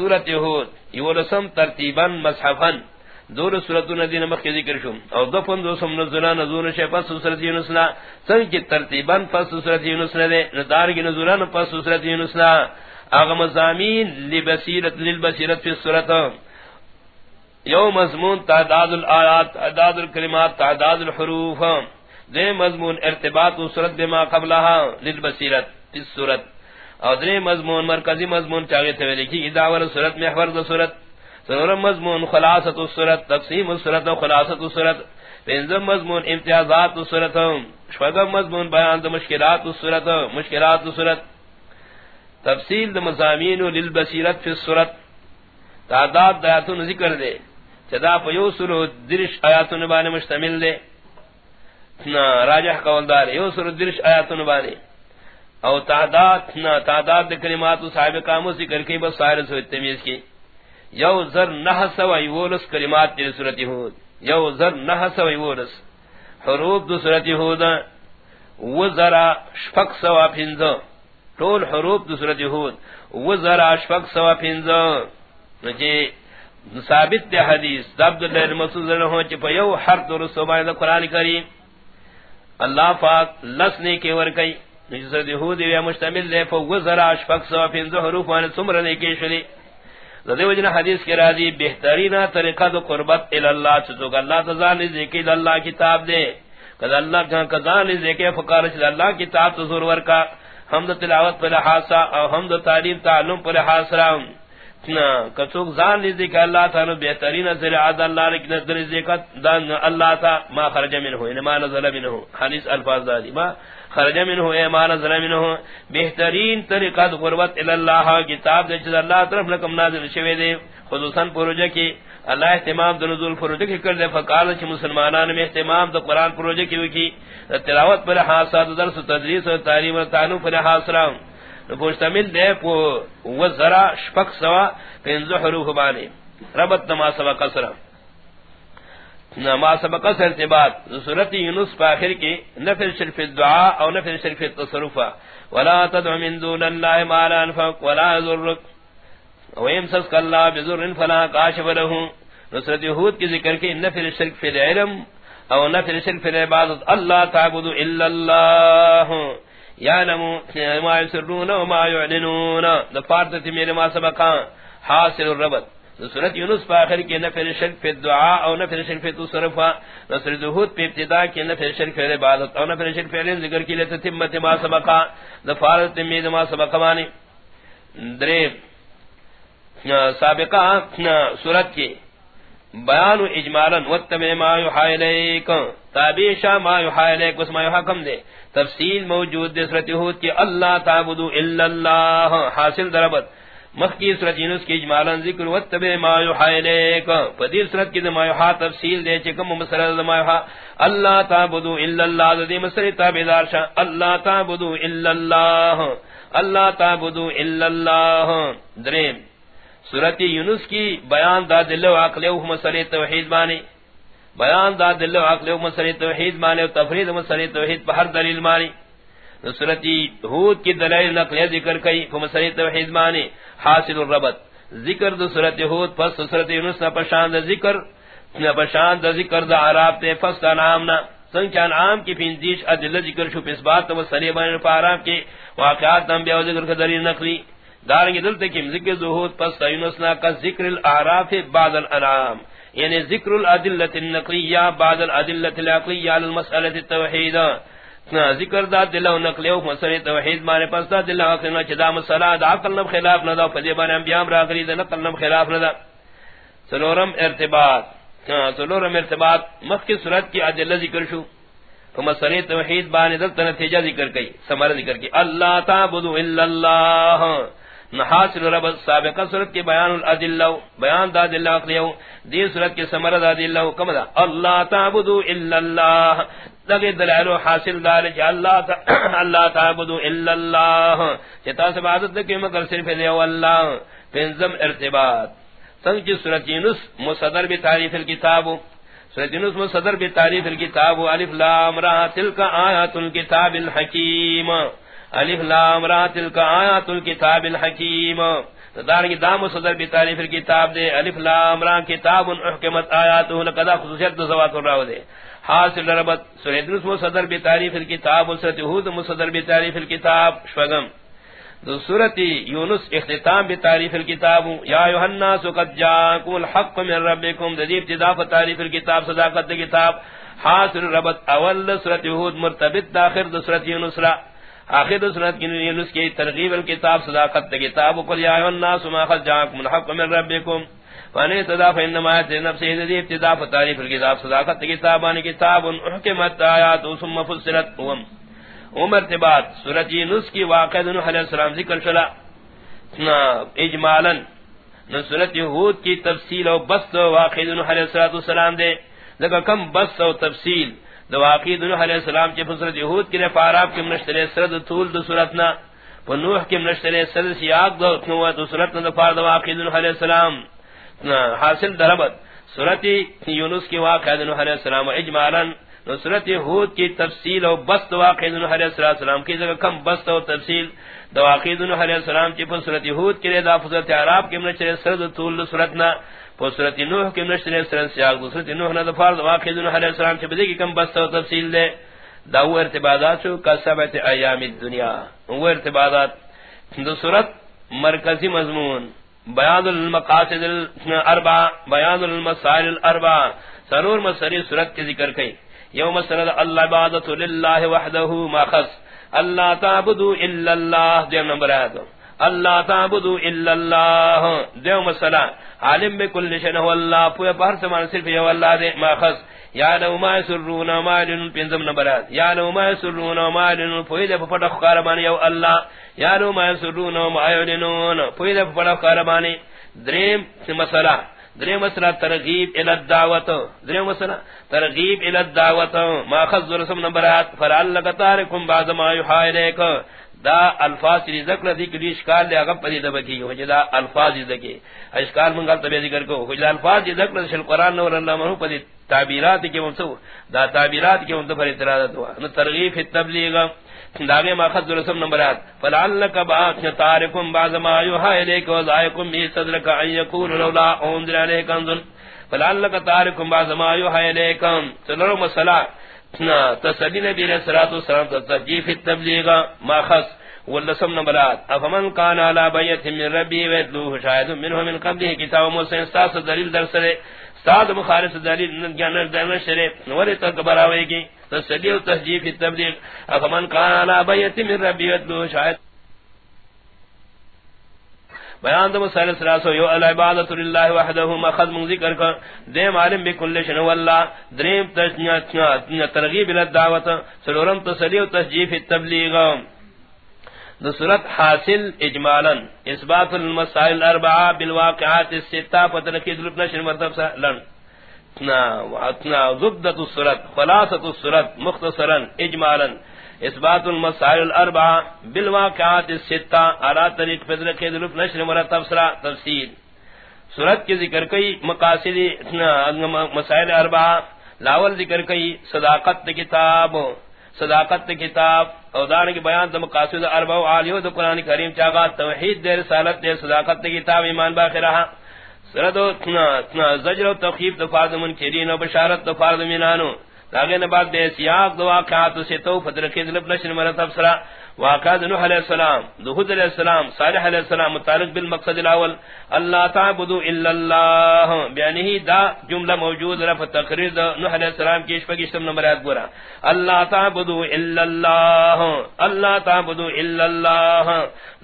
سورت یہود یو رسم ترتیبا مصحفا. دور سورتو ندین مخ ذکر شم. او دفن دو سم نزولا نزول شے پس سورت یونس لا. سن کی ترتیبا پس سورت یونس دے، ندار کی نزولا پس سورت یونس لا. اغه مزامین لبصیرت للبصیرت فی السورت. یو مضمون تعداد الآیات، تعداد الکلمات، تعداد الحروف. دے مضمون ارتباط سورت بما قبلها للبصیرت فی السورت. او دے مضمون، مرکزی مضمون چاہے تھے لکھی اداور سورت محور دو سورت سورت مضمون خلاصت السورت تقسیم السورت و خلاصت السورت پنزم مضمون، امتیازات السورت شفقم مضمون، بیان دو مشکلات السورت مشکلات السورت تفصیل دو مضامین للبصیرت فی السورت تعداد دایاتون ذکر دے چدا پیو سورو درش آیاتون بانے مشتمل دے راجح قولدار یو سورو درش آیاتون بانے او تعداد نہ تعداد دے کلمات صاحب کامو ذکر کی بس سائر سو تمیز کی یو زر نہ سو ایولس کلمات دی صورت ہود یو زر نہ سو ایولس حروف دو صورت ہود و ذرا شفق سوا پھنزو طول حروف دو صورت ہود و ذرا شفق سوا پھنزو نجی ثابت دے حدیث عبد اللہ المسعود رضی اللہ عنہ یو حرف دو رسول قرآن کریم، اللہ پاک لسنے کے ور ورکی نجسر دیہود یا مشتمل دے فو وزر اشفق سوا پینزو حروف وانا سمر نیکی شلی لدے وجنہ حدیث کے راضی بہترین طریقہ دو قربت الاللہ چسوک اللہ تزال نزیکی دا اللہ کتاب دے کد اللہ کہاں کزال نزیکی فقار چد اللہ کتاب تزور ورکا حمد تلاوت پر حاصا او حمد تعلیم، تعلم پر حاصرا کچوک زان نزیک اللہ تا نو بہترین ذریعہ اللہ رکن در نزیکت دان اللہ تا ما خرج منہو انما نزل منہو حدیث الفاظ دادی ما خرج منه ایمان ظلم منه. بہترین طریقہ غربت الی اللہ، کتاب دے چھ اللہ طرف لکم نازل شوی دے، خصوصا پروجہ کی اللہ اہتمام دو نزول پروجہ کی کر دے، فقال چھ مسلمانان میں اہتمام دو قرآن پروجہ کی وکی. تلاوت پر حاصلات درس تدریس و تعلیم و تعلم پر حاصلات مشتمل دے، پو وزرا شفق سوا پینزو حروف بانے. ربط نما سوا قصرہ ما سبق ارتباط سورت یونس پاخر کی نفر شرف الدعاء او نفر شرف التصرف. ولا تدع من دون الله ما لا ينفق ولا يضرك ويمسسك الله بضر فلا كاشف له نصرت یہود کی ذکر کی نفر شرک فی العلم او نفر شرک فی العبادت. اللہ تعبد الا اللہ. یعلم ما يسرون وما يعلنون دفارت میرے ما سبقا حاصل الربط. سورت یونس پا آخر کی نفر شرک فی الدعاء او نفر شرک فی تصرفا نصر دہود پی ابتداء کی نفر شرک فی عبادت او نفر شرک فی ذکر کی لیتا تمت ما سبقا. دفارت تمید ما سبقا مانی دریب سابقہ سورت کی بیان اجمالا، واتبع ما یحای لیک تابیشا ما یحای لیک اس ما یحکم دے. تفصیل موجود دے سورت یہود کی، اللہ تعبدو الا اللہ. حاصل دربت مخکی صورت یونس کی اجمالا ذکر واتبع ما یوحى الیک. فدیر صورت کی ما یوحى تفصیل دے چکم مسئلہ ما یوحى اللہ تعبدوا الا اللہ ذی مسئلہ تابعدار شاہ. اللہ تعبدوا الا اللہ اللہ تعبدوا الا اللہ دریم صورت یونس کی بیان دا دل و عقل و مسئلہ توحید مانی بیان دا دل و عقل و مسئلہ توحید مانی و تفرید مسئلہ توحید پر ہر دلیل مانی. سورتی ہود کی دلائل نقلیہ ذکر کئی فمسلی توحید مانی حاصل الربط۔ ذکر دو سورت ہود پس سورت یونس نا پشاند ذکر نا پشاند ذکر دا عراب تے، پس دا نامنا سنچان عام کی پینزیش ادل ذکر شو، پس بات تو مسلی بانی رفا عراب کے واقعات نام بیاو ذکر کا دلیل نقلی۔ دارنگی دلتے کم ذکر دو ہود پس دا یونس نا کا ذکر الاعراف بعد الانعام۔ یعنی ذکر الادلت النقلیہ بعد الادلت العقلیہ للمسألة التوحیدہ۔ ذکر دا دل او نقل او مسری توحید مارے پس دا دل او کنا چدا مسلا دا عقل نم خلاف نہ دا فدی بان انبیاء را غری دا نقل نم خلاف نہ دا سلورم ارتباط۔ سلورم ارتباط مخ کی صورت کی ادلہ ذکر شو۔ تو مسئلہ توحید بان دل تنتیجہ ذکر کی سمرا ذکر کی۔ اللہ تعبدوا الا اللہ۔ نحاصل رب سابقہ صورت کی بیان الادلہ بیان دا دل عقلیو دی صورت کی ثمر دا دل کم دا. اللہ تعبدوا الا اللہ. لگے دلائل حاصل دار کہ اللہ تا اللہ تعبدو الا اللہ. چتا سے عبادت کہ مگر صرف دے اللہ. پنزم ارتباط. سنگ جس سورۃ یونس مصدر بتعریف الكتاب سورۃ یونس مصدر بتعریف الكتاب الف لام را تلک آیات الكتاب الحکیم. الف لام را تلک آیات الكتاب الحکیم. دار کی دام صدر بھی تعریف کتاب دے. الف لام را کتاب احکمت آیاته لقد خصوصیت دو زوات راو دے. حاصل ربط سورہ درس صدر بھی تعریف کتاب سورۃ ہود مصدر بھی تعریف کتاب شوغم دو سورۃ یونس اختتام بھی تعریف کتاب یا ایھا الناس قد جاءکم الحق من ربکم. ذی ابتداء تعریف کتاب صداقت کتاب. حاصل ربط اول سورۃ ہود مرتبط داخل سورۃ یونس را. آخر سنت کی یونس کی ترغیب الکتاب، صداقت کتاب، قل یا ایھا الناس ما قد جاءکم الحق من ربکم. فانی تدا فانما نفس ذی ابتداء تعریف الکتاب، صداقت کتاب کتابان کتاب احکمت آیات ثم فصلت ام عمر تبات سورۃ یونس کی واقعہ نوح علیہ السلام ذکر شلا اجمالا نو سورۃ ہود کی تفصیل و بس واقعہ نوح علیہ السلام دے. لگا کم بس و تفصیل دو عقید نوح علیہ السلام چی فسرت یہود کی نفاراب کی منشتر سرد طول دو سورتنا پا نوح کی منشتر سرد سیاق دو اتنوہ دو سورتنا دو فار دو نوح علیہ السلام. حاصل دربت سورت یونس کی واقع نوح علیہ السلام و اجمالا سورت یہود کی تفصیل و بست واقعید نوح علیہ السلام کی ذکر کم بست و تفصیل. دو عقید نوح علیہ السلام چی فسرت یہود کی لیے دا فسرت عراب کی منشتر سرد طول دو سورتنا فسرت نوح کی نشر سرن سیاق دوسرت نوح نہ فرض. واقع نوح علیہ السلام سے بدی کی کم بس و تفصیل دے. داو ارتباطات کا سبت ایام الدنیا. وہ ارتباطات. دوسرت مرکزی مضمون. بیان المقاصد الاربع بیان المسائل الاربع. سرور مسری صورت کے ذکر کئی یوم سند اللہ عبادت للہ وحدہ ما خص. اللہ تعبدوا الا اللہ. دیم نمبر آیت. اللہ تعبدوا الا اللہ دیو مسئلہ. عالم بكل شيء هو الله پویا بہر سمان صرف یہ اللہ دے. ماخذ یا لو ما يسرون ما لن پنزم نبرات یا لو ما يسرون ما لن پویا دے پٹخ قربان یو اللہ. یا لو ما يسرون ما يعلنون پویا دے پٹخ قربان دریم مسئلہ. دریم مسئلہ ترغیب الى الدعوت. دریم مسئلہ ترغیب الى الدعوت. ماخذ رسم نبرات فلعلک تارکم بعد ما يحا الیک. دا الفاظ ری ذکر دی کلی اشکال لے اگر پدی دبکی ہو جدا الفاظ دی ذکی اشکال منگل تبی ذکر کو ہو جدا الفاظ دی ذکر شل قرآن نور اللہ منہ پدی تعبیرات کی منصو دا تعبیرات کی منصو پر اعتراضت ہوا نو ترغیف التبلیغ. داغے ما خذ رسم نمبرات فلعلک باعث تارکم بعض ما یوحا الیک وضائکم بی صدرک ان یکون لولا انزل علیک انزل. فلعلک تارکم بعض ما یوحا الیکم. سنرو مسئلہ تسلی نبی علیہ الصلوۃ والسلام تسجیف التبلیغ ما خص، واللسم نبلات افمن کان على بيت من ربي ويتلوه شاید منه من قبله استاس دلیل در استاد مخالف دلیل جان در گی تسلی و تسجیف التبلیغ، افمن كان على بيت من بیان دم سال سلاسو یو العبادت للہ وحدہ ما خد من ذکر کر، دیم عالم بکل شنو واللہ دریم ترغیب الدعوت سلورم تسلی و تسجیف التبلیغ دو صورت حاصل اجمالا، اثبات المسائل الاربعہ بالواقعات الستہ فتنکی دلپ نشر مرتب مطلب سا، لن. زبدت الصورت، خلاصت الصورت مختصرا اجمالا. اثبات المسائل الاربعہ بالواقعات الستہ. على طریق فضل کے دلوپ نشر مرتب سرا تفصیل. صورت کے ذکر کئی مقاصد مسائل اربعہ لاول ذکر کئی صداقت کتاب. صداقت کتاب او دار کے بیان د مقاصد اربع و عالیہ د قران کریم چاغا توحید دے رسالت دے صداقت کتاب ایمان باقی باخرہ سرد زجر و تخیف دفاع منکرین و بشارت دفاع منانو. داغے نے بعد بے سیاق دو واقعات سے تو فدر کے ذلب نشر مرتب سرا واقعات نوح علیہ السلام، دہود علیہ السلام، صالح علیہ السلام، متعلق بالمقصد الاول، اللہ تعبدوا الا اللہ. بیانی دا جملہ موجود رفع تقریر نوح علیہ السلام کی اشفق اشتم نمبر آیت گورا. اللہ تعبدوا الا اللہ اللہ تعبدوا الا اللہ.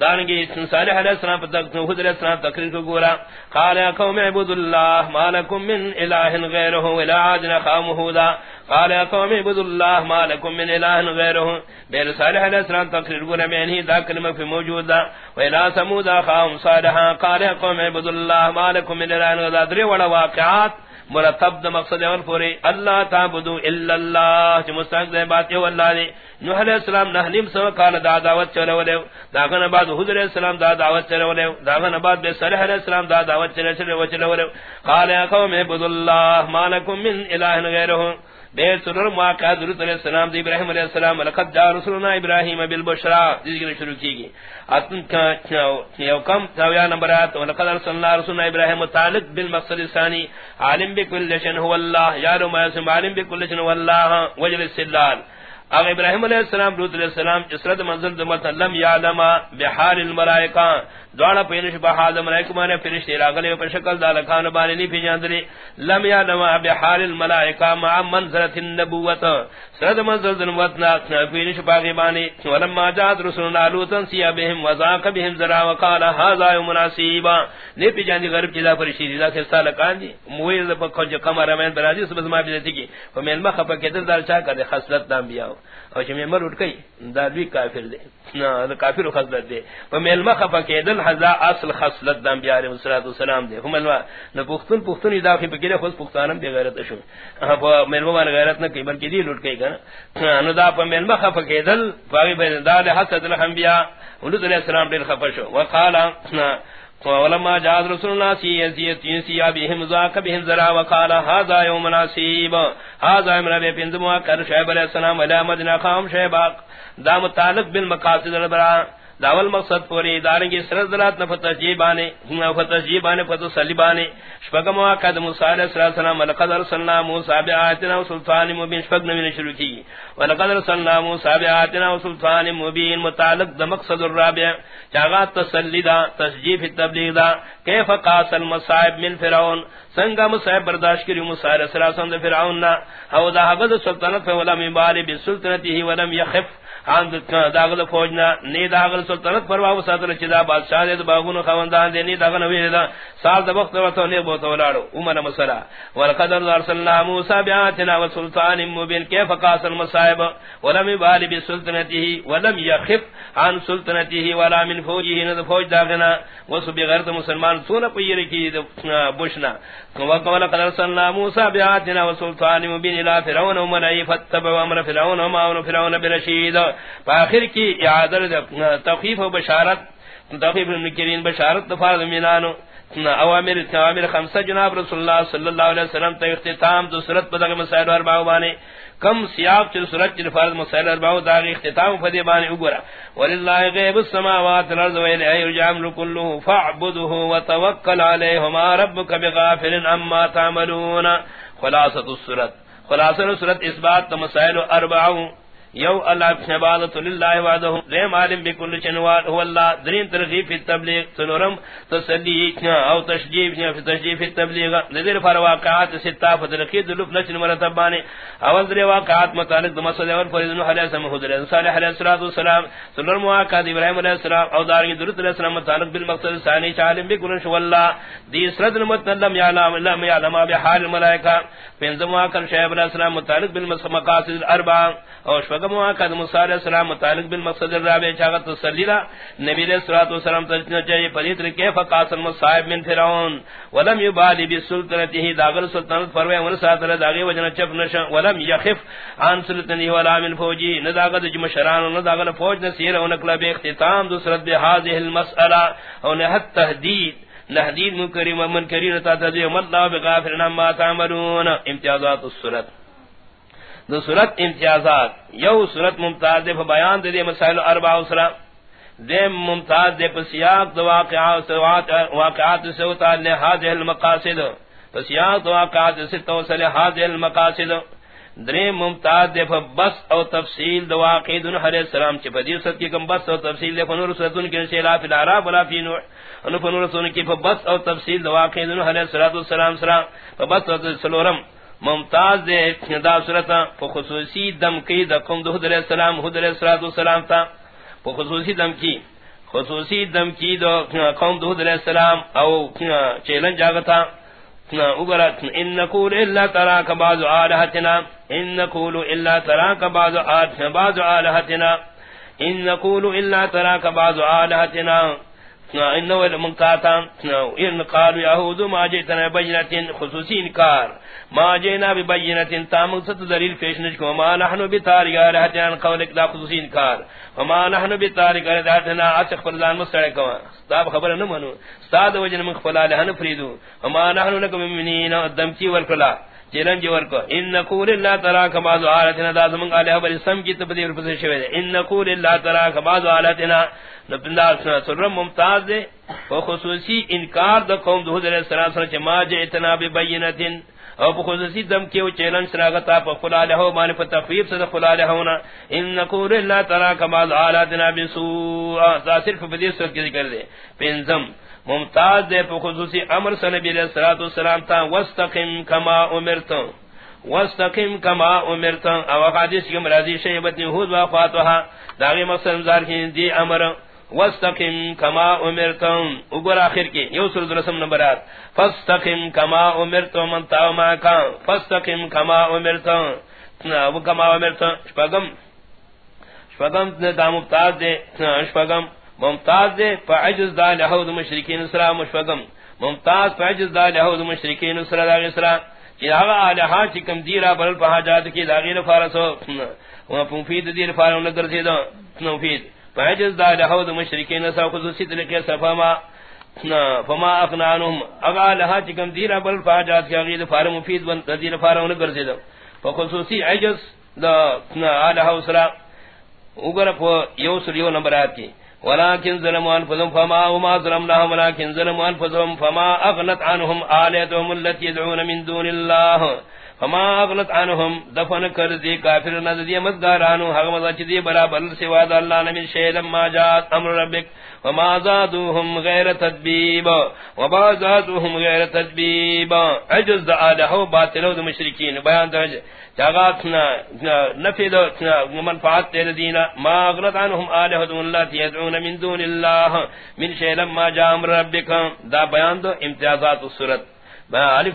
دارنگی صالح علیہ السلام دہود علیہ السلام تقریر کو گورا. قال یا قوم عبد اللہ، ما لکم من الہ غیرہ، ولا عادنا خام ہودا قال يا قوم اعبدوا الله ما لكم من اله غيره. بين صالح عليه السلام تقرير غنا میں ذا کلمہ في موجود. ولا ثمود قوم صالحا. قال يا قوم اعبدوا الله ما لكم من اله غيره. ذري ولا واقعات. مرتب دا مقصد اور پورے اللہ تعبدوا الا اللہ جو مستحق دے بات ہے والله نے نوح علیہ السلام نہ نیم سو قال دا دعوت چلے ولے داغن بعد حضور علیہ السلام دا دعوت چلے ولے داغن بعد بے صالح علیہ السلام دا دعوت چلے چلے ولے قال يا قوم اعبدوا الله ما لكم من اله غيره. بے سرر مواقع درود علیہ السلام دی ابراہیم علیہ السلام لقد جا رسولنا ابراہیم بالبشرا ذکر شروع کی گئی اتن کا یو کم تاویا نمبرات ولقد ارسلنا رسولنا ابراہیم متعلق بالمقصد الثانی، عالم بكل شيء هو الله یا رو ما اسم عالم بكل شيء هو الله وجل السلال۔ اگر ابراہیم علیہ السلام، لوط علیہ السلام اسرت منزل دمت، لم یعلم بحال الملائکہ۔ دوڑا پینش بحال الملائکہ مانے فرشتے راغلے پر شکل دالکان بانے نہیں پی جاندلے لم یا یعلم بحال الملائکہ مع منزلت النبوت۔ سرد منزل دمت پینش باغی بانے ولما جات رسولنا لوطا سیا بهم وزاق بهم ذرا وقال هذا يوم مناسبا نہیں پی جاندی غرب چیزا فرشتے دیدا خستہ لکان جی۔ دی مویز پکھو جو کمر امین برازی سبز ما بیدتی کی۔ فمیل مخفا کدر دار چاہ کر خسلت دام بیاو۔ او چې مېمر اٹھ گئی۔ دا دوی کافر دے۔ نہ کافر خصلت دے۔ په مېلمه خفه کېدل اصل خصلت د انبیاء علیهم الصلوۃ والسلام دے هم الوا نو پختون پختون ادا په بګره خو پختانم دی غیرت شو په مېلمه باندې غیرت نه کوي، بلکې دی لوټ کوي کنه نو دا په مېلمه خفه کېدل پاوی به دال حسد الانبیاء ولود علیہ السلام دې خفه شو. وقالا ولما جاء رسول الله سي يزيت يسيا بهم ذاك بهم ذرا وقال، هذا يوم نصيب هذا من ابي بن دموا كر شعيب عليه السلام ولا مدنا قام شعيب دا متعلق بالمقاصد البرا داول مقصد پوری دارن کی سرد ذرات نفت تجیبانے نفت تجیبانے فت سلیبانے۔ شپگم واقعد موسیٰ علیہ السلام، ولقد ارسلنا موسیٰ بی آیتنا و سلطان مبین شپگ نوین شروع کی۔ ولقد ارسلنا موسی بآیاتنا وسلطان مبین متعلق دا مقصد الرابع چاغات تسلی دا تسجیب التبلیغ دا، کیف قاس المصائب من فرعون؟ سنگا مصائب برداشت کری موسی علیہ السلام دے فرعون نا او دا حقد سلطنت ولم يبالي بسلطنته ولم يخف ان داغل فوجنا نی داغل سلطنت پر واو ساتل چدا بادشاہ دے باغونو خواندان دے نی داغل وی دا سال د وقت ورته نی بوت ولاړو. عمر مسلا ولقد ارسلنا موسی بیاتنا وسلطان مبین کیف قاس المصائب ولم يبال بسلطنته ولم يخف عن سلطنته ولا من فوجه ند فوج داغنا وسو بغیر مسلمان سون پیر کی بوشنا۔ وقال قد ارسلنا موسی بیاتنا وسلطان مبین الى فرعون ومن فتبع امر فرعون وما امر فرعون برشید فاخر کی اعادر تخفیف و بشارت تخفیف المکرین بشارت دفار دمینانو اوامر اوامر خمسہ جناب رسول اللہ صلی اللہ علیہ وسلم تا اختتام دو صورت پدغ مسائل اربعو بانے۔ کم سیاب چل صورت چل فرض مسائل اربعو داغ اختتام فدی بانے اگورا. وللہ غیب السماوات الارض ویلی ایو جامل کلو فعبدو وتوکل علیہما ربک بغافل عما تعملون. خلاصت الصورت. خلاصت الصورت اثبات مسائل اربعو یو اللہ عبادت للہ وحدہ ذیم عالم بکل چنوار هو اللہ درین ترغیب فی تبلیغ سنورم تسلی او تشجیب فی تشجیب فی تبلیغ نظر فر واقعات ستا فترقید لف لچن مرتب بانے اول در واقعات متعلق دمسد اور فرید نوح علیہ السلام حضر صالح علیہ السلام سنور مواقعات ابراہیم علیہ السلام او دارنگی درست علیہ السلام متعلق بالمقصد ثانی چالم بکل شو اللہ دی سرد نمتن لم یعلم لم یعلم بحال الملائکہ پینزم واقع شعب علیہ السلام متعلق بالمقصد الاربع او شفق موا قد موسی علیہ السلام متعلق بالمقصد الرابع چاغت تسلیلا نبی علیہ الصلوۃ والسلام تجنا چاہیے پلیت کے فقاسم مصائب من فرعون. ولم يبالي بسلطنته داغل سلطنت پروے ون ساتھ داغی وجنا چپ نش ولم يخف عن سلطنته ولا من فوجي نداغت جم شران نداغل فوج نسیر ون کلا بے اختتام دوسرت بهذه المساله. او نہ تهدید. نهدید منکرین و منکرین تا تذیم اللہ بغافرنا ما تعملون. امتیازات السورت دو صورت امتیازات. یو صورت ممتاز دے بیان دے دے مسائل اربع اسرا دے ممتاز دے پسیاق دو واقعات واقعات سوتا لحاظ المقاصد. پسیاق دو واقعات سے توصل لحاظ المقاصد. درے ممتاز دے بس او تفصیل دو واقع دن علیہ السلام چھ پدی ست کی کم بس او تفصیل دے فنور سنن کے سیلا فی العرب ولا فی نوح ان فنور سنن کی بس او تفصیل دو واقع دن علیہ السلام سلام. سلام بس او سلورم. ممتاز دے دا صورت خصوصی دم کی دا قوم دو علیہ السلام حد علیہ السلام تا خصوصی دم کی۔ خصوصی دم کی دا قوم دو علیہ السلام او چیلن جاگتا اگرت ان نقول الا تراک بعض آلہتنا ان نقول الا تراک بعض آلہتنا ان نقول الا تراک بعض آلہتنا۔ انه المنقاتا ان قالوا يهود ما جئتنا خصوصي انكار ما جئنا ببينه تام ست دلیل پیش نش کو، ما نحن رہتن قولك لا خصوصي انكار وما نحن رہتنا کو استاب خبر نہ منو استاد وجن من خلا له فريدو وما نحن لكم والكلا چیلن جو ورکو ان نقول اللہ تعالی کما ذو حالتنا دا زمان علیہ بر اسم کی تبدیل پر شوی ان نقول اللہ تعالی کما ذو حالتنا نبندہ سر ممتاز دے۔ و خصوصی انکار دا قوم دو حضر السلام صلی اللہ ما جئتنا ببینتن۔ او خصوصی دم کیو چیلن سراغتا پا خلا لہو مانی پا تفیب صد خلا لہونا ان نقول اللہ تعالی کما ذو حالتنا بسوء۔ دا صرف بدیس صورت کی ذکر دے۔ پینزم ممتاز دے پا خصوصی امر سنبی علیہ السلام تا وستقم کما امرتا وستقم کما امرتا او حدیث کی مرازی شیبت نهود واقواتوها داغی مقصد مزار کی دی امر وستقم کما امرتا اگر آخر کی، یو سرد رسم نمبرات فستقم کما امرتا من تاو ماکا فستقم کما امرتا او کما امرتا شپاگم شپاگم دا ممتاز دے شپاگم ممتاز دے، فعجز دا لحوظ مشرکین اسرا مشفقم ممتاز، فعجز دا لحوظ مشرکین اسرا دا اسرا چی آغا آلہا چکم دیرا بلل پہا جات کی دا غیر فارسو ومفید دیر فارو نگر سیدو مفید. فعجز دا لحوظ مشرکین اسرا خصوصی طریقے صفاما فما. اقنانهم اغا آلہا چکم دیرا بلل پہا جات کی غیر فارو مفید دیر فارو نگر سیدو فخصوصی عجز دا آلہا اسرا اگر یو سر سریو نمبرات کی. ولكن ظلموا انفسهم فما وما ظلمناهم ولكن ظلموا انفسهم فما اغنت عنهم الهتهم التي يدعون من دون الله. فما اغنت عنهم، دفن کر دی کافر نہ دی مزدارانو، حق مزچ دی برابر سوا اللہ نے من شیء لما جاء امر ربك وما زادوهم غير تدبيب وما زادوهم غير تدبيب عجز ذا باطل المشركين بیان درجہ جاغاتنا نفید منفعات تیر دینا. ما اغرد عنهم آلہت اللہ تیدعون من دون اللہ، من شیلم ما جام ربکا دا بیان دو امتیازات السورت با علف